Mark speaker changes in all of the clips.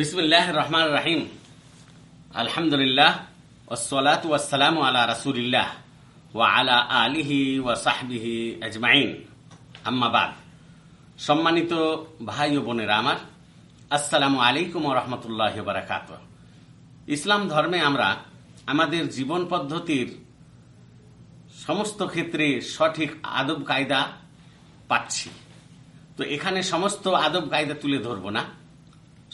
Speaker 1: বিসমুল্লাহ রহমান রাহিম আলহামদুলিল্লাহ ওসলাত ওয়াসালাম আলা রাসুলিল্লাহ ওয়া আলা আলিহি ওয়া সাহবিহি আজমাইন আম্মাবাদ সম্মানিত ভাই ও বোনেরা আমার, আসসালামু আলাইকুম রহমতুল্লাহ বারাকাত ইসলাম ধর্মে আমরা আমাদের জীবন পদ্ধতির সমস্ত ক্ষেত্রে সঠিক আদব কায়দা পাচ্ছি। তো এখানে সমস্ত আদব কায়দা তুলে ধরব না।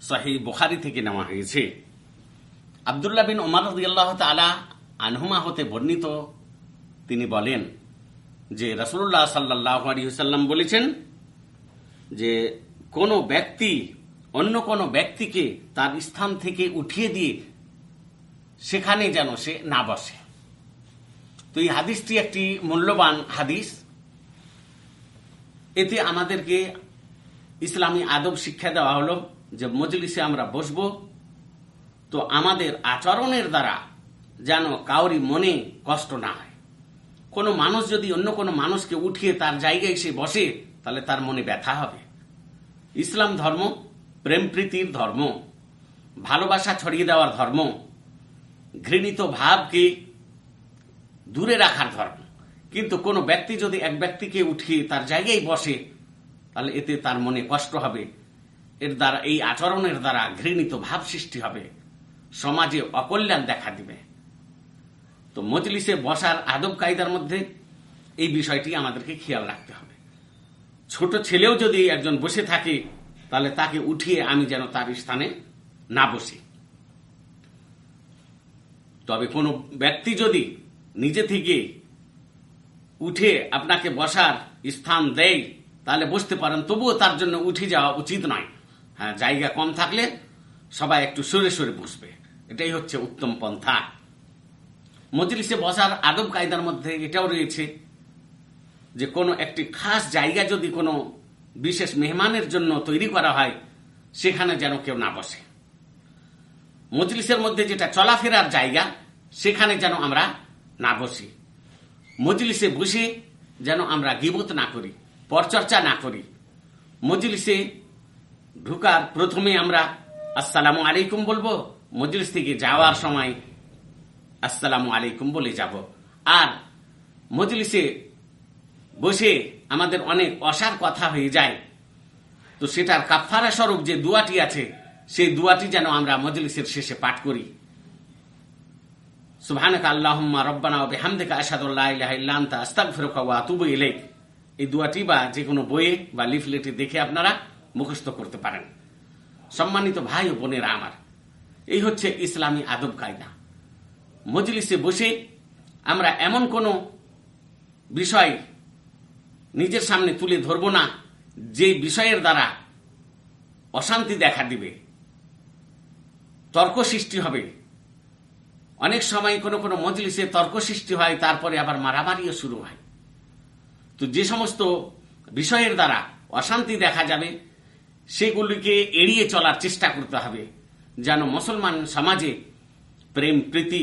Speaker 1: সহি বুখারি থেকে নেওয়া হয়েছে। আবদুল্লাহ বিন ওমর তাআলা আনহুমা হতে বর্ণিত, তিনি বলেন যে রাসূলুল্লাহ সাল্লাল্লাহু আলাইহি বলেছেন যে কোন ব্যক্তি অন্য কোন ব্যক্তিকে তার স্থান থেকে উঠিয়ে দিয়ে সেখানে যেন সে না বসে। তো এই হাদিসটি একটি মূল্যবান হাদিস। এতে আমাদেরকে ইসলামী আদব শিক্ষা দেওয়া হলো। যে মজলিসে আমরা বসবো, তো আমাদের আচরণের দ্বারা যেন কাউরি মনে কষ্ট না হয়। কোনো মানুষ যদি অন্য কোনো মানুষকে উঠিয়ে তার জায়গায় এসে বসে, তাহলে তার মনে ব্যথা হবে। ইসলাম ধর্ম প্রেম প্রীতির ধর্ম, ভালোবাসা ছড়িয়ে দেওয়ার ধর্ম, ঘৃণিত ভাবকে দূরে রাখার ধর্ম। কিন্তু কোনো ব্যক্তি যদি এক ব্যক্তিকে উঠিয়ে তার জায়গায় বসে, তাহলে এতে তার মনে কষ্ট হবে। এর দ্বারা, এই আচরণের দ্বারা ঘৃণিত ভাব সৃষ্টি হবে। সমাজে অকল্যাণ দেখা দিবে। তো মজলিসে বসার আদব কায়দার মধ্যে এই বিষয়টি আমাদেরকে খেয়াল রাখতে হবে। ছোট ছেলেও যদি একজন বসে থাকে, তাহলে তাকে উঠিয়ে আমি যেন তার স্থানে না বসি। তবে কোনো ব্যক্তি যদি নিজে থেকে উঠে আপনাকে বসার স্থান দেয়, তাহলে বসতে পারেন, তবুও তার জন্য উঠে যাওয়া উচিত নয়। হ্যাঁ জায়গা কম থাকলে সবাই একটু সরে সরে বসবে। এটাই হচ্ছে উত্তম পন্থা। মজলিসে বসার আদব কায়দার মধ্যে এটাও রয়েছে যে কোনো একটি খাস জায়গা যদি কোনো বিশেষ মেহমানের জন্য তৈরি করা হয়, সেখানে যেন কেউ না বসে। মজলিসের মধ্যে যেটা চলাফেরার জায়গা, সেখানে যেন আমরা না বসি। মজলিসে বসে যেন আমরা গিবত না করি, পরচর্চা না করি। মজলিসে ঢুকার প্রথমে আমরা আসসালামু আলাইকুম বলব। মজলিস থেকে যাওয়ার সময় আসসালামু আলাইকুম বলে যাব। আর মজলিসে বসে আমাদের অনেক অসার কথা হয়ে যায়। তো সেটার কাফারা স্বরূপ যে দুয়াটি আছে, সেই দুয়াটি যেন আমরা মজলিসের শেষে পাঠ করি। সুবহানাকা আল্লাহুম্মা রব্বানা ওয়া বিহামদিকা আশহাদু আল্লা এই দুয়াটি বা যে কোনো বইয়ে বা লিফলেটে দেখে আপনারা মুখস্থ করতে পারেন। সম্মানিত ভাই ও বোনেরা আমার, এই হচ্ছে ইসলামী আদব কায়দা। মজলিসে বসে আমরা এমন কোনো বিষয় নিজের সামনে তুলে ধরব না, যে বিষয়ের দ্বারা অশান্তি দেখা দিবে, তর্ক সৃষ্টি হবে। অনেক সময় কোনো কোনো মজলিসে তর্ক সৃষ্টি হয়, তারপরে আবার মারামারিও শুরু হয়। তো যে সমস্ত বিষয়ের দ্বারা অশান্তি দেখা যাবে সেগুলিকে এড়িয়ে চলার চেষ্টা করতে হবে, যেন মুসলমান সমাজে প্রেম, প্রীতি,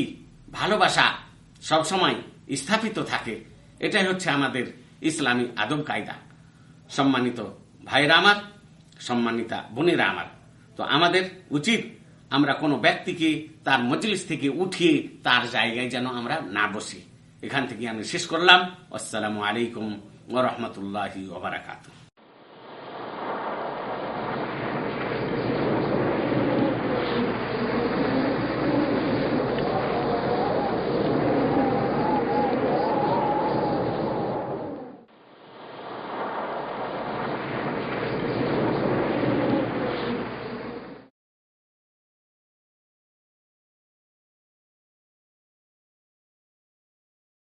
Speaker 1: ভালোবাসা সবসময় স্থাপিত থাকে। এটাই হচ্ছে আমাদের ইসলামী আদব কায়দা। সম্মানিত ভাইরা আমার, সম্মানিতা বোনেরা আমার, তো আমাদের উচিত আমরা কোনো ব্যক্তিকে তার মজলিস থেকে উঠিয়ে তার জায়গায় যেন আমরা না বসি। এখান থেকে আমি শেষ করলাম। আসসালামু আলাইকুম ওরহমতুল্লাহি ওবরাকাতুহ